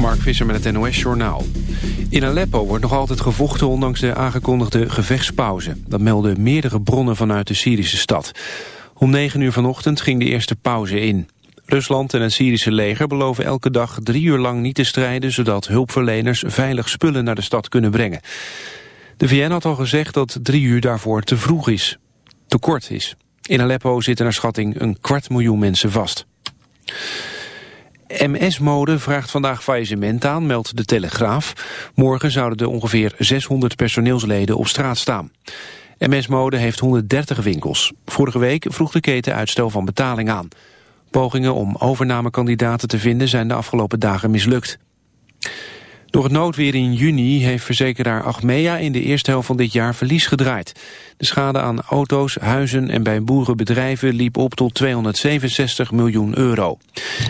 Mark Visser met het NOS-journaal. In Aleppo wordt nog altijd gevochten ondanks de aangekondigde gevechtspauze. Dat melden meerdere bronnen vanuit de Syrische stad. Om 9 uur vanochtend ging de eerste pauze in. Rusland en het Syrische leger beloven elke dag drie uur lang niet te strijden... zodat hulpverleners veilig spullen naar de stad kunnen brengen. De VN had al gezegd dat drie uur daarvoor te vroeg is. Te kort is. In Aleppo zitten naar schatting een kwart miljoen mensen vast. MS-mode vraagt vandaag faillissement aan, meldt de Telegraaf. Morgen zouden er ongeveer 600 personeelsleden op straat staan. MS-mode heeft 130 winkels. Vorige week vroeg de keten uitstel van betaling aan. Pogingen om overnamekandidaten te vinden zijn de afgelopen dagen mislukt. Door het noodweer in juni heeft verzekeraar Achmea in de eerste helft van dit jaar verlies gedraaid. De schade aan auto's, huizen en bij boerenbedrijven liep op tot 267 miljoen euro.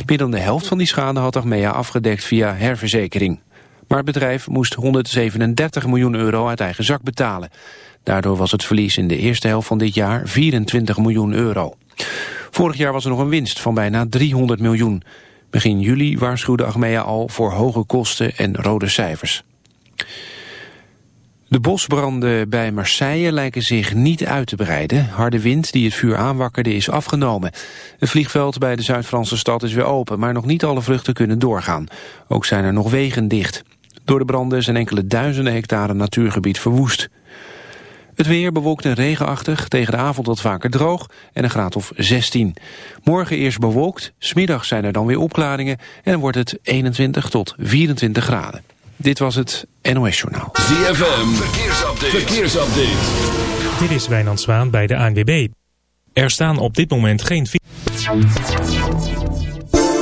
Meer dan de helft van die schade had Achmea afgedekt via herverzekering. Maar het bedrijf moest 137 miljoen euro uit eigen zak betalen. Daardoor was het verlies in de eerste helft van dit jaar 24 miljoen euro. Vorig jaar was er nog een winst van bijna 300 miljoen. Begin juli waarschuwde Achmea al voor hoge kosten en rode cijfers. De bosbranden bij Marseille lijken zich niet uit te breiden. Harde wind die het vuur aanwakkerde is afgenomen. Het vliegveld bij de Zuid-Franse stad is weer open, maar nog niet alle vluchten kunnen doorgaan. Ook zijn er nog wegen dicht. Door de branden zijn enkele duizenden hectare natuurgebied verwoest. Het weer bewolkt en regenachtig, tegen de avond wat vaker droog en een graad of 16. Morgen eerst bewolkt, smiddag zijn er dan weer opklaringen en wordt het 21 tot 24 graden. Dit was het NOS Journaal. ZFM, verkeersupdate. verkeersupdate. Dit is Wijnand Zwaan bij de ANWB. Er staan op dit moment geen...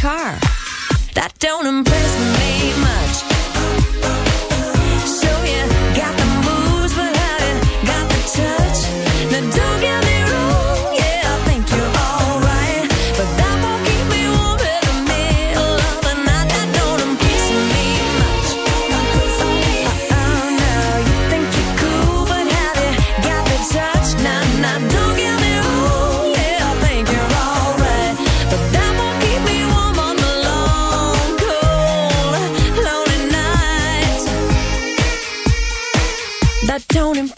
car. I don't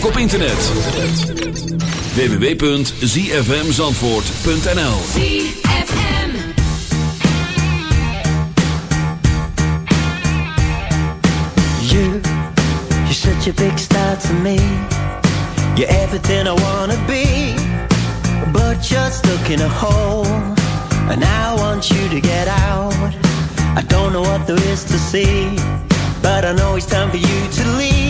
ook op internet. www.zfmzandvoort.nl You, you're such a big star to me. You're everything I wanna be, but you're stuck in a hole, and I want you to get out. I don't know what there is to see, but I know it's time for you to leave.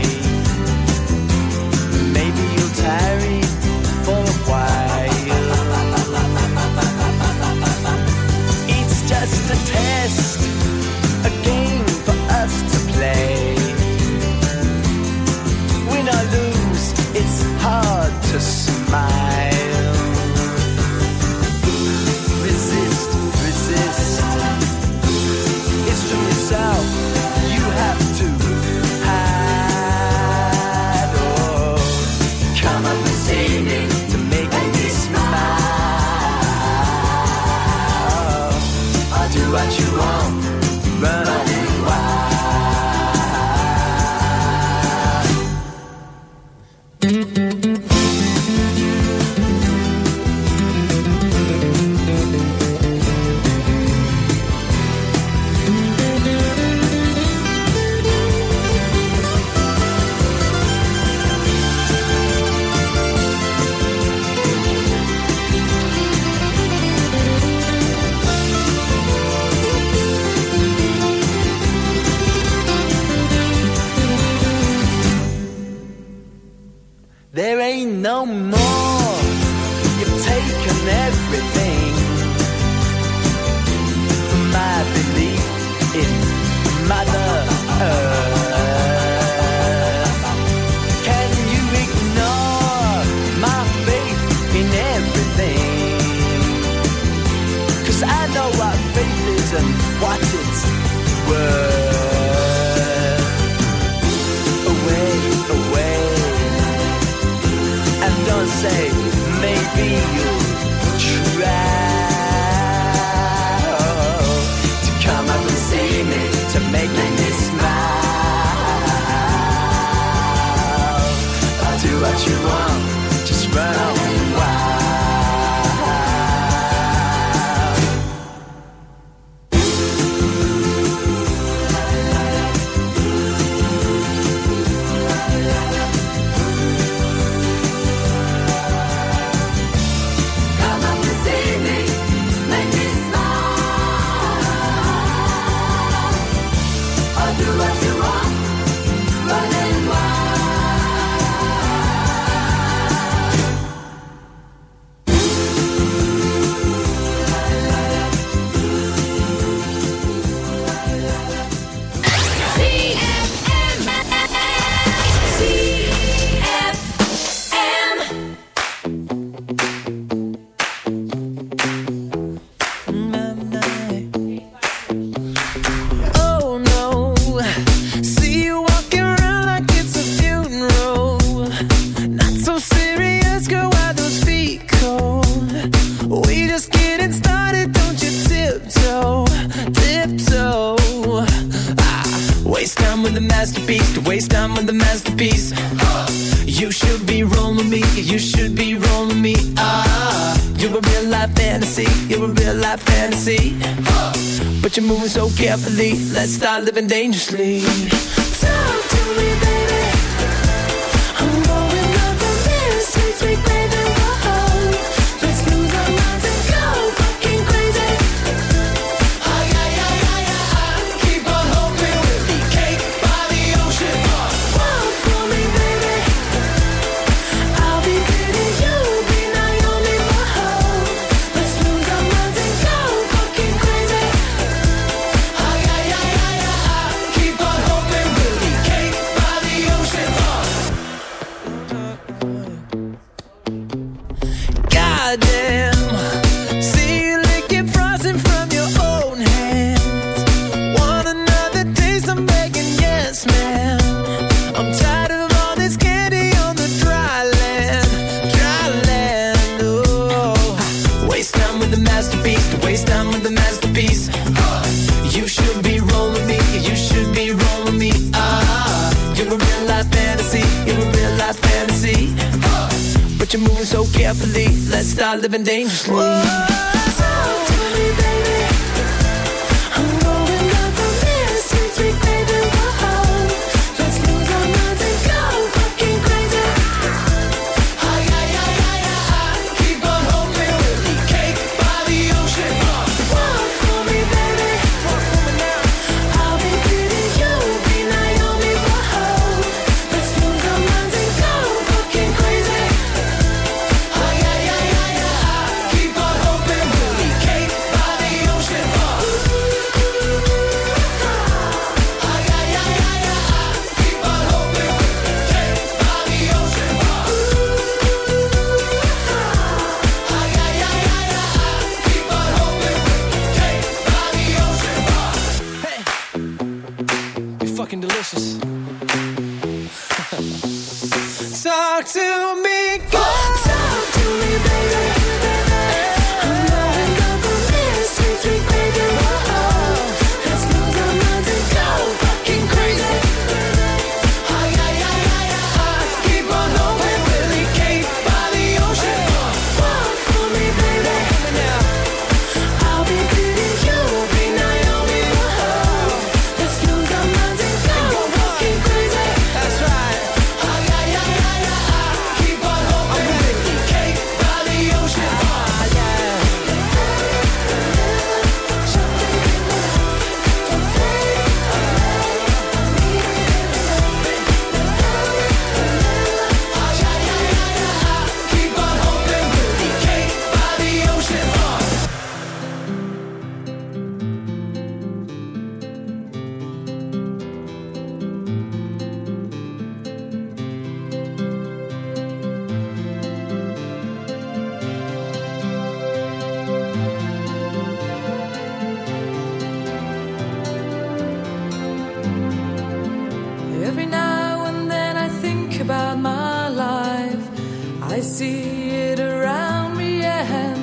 no more. what you want. fantasy. But you're moving so carefully. Let's start living dangerously. Talk to me. living dangerously.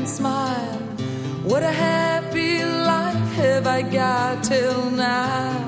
smile. What a happy life have I got till now.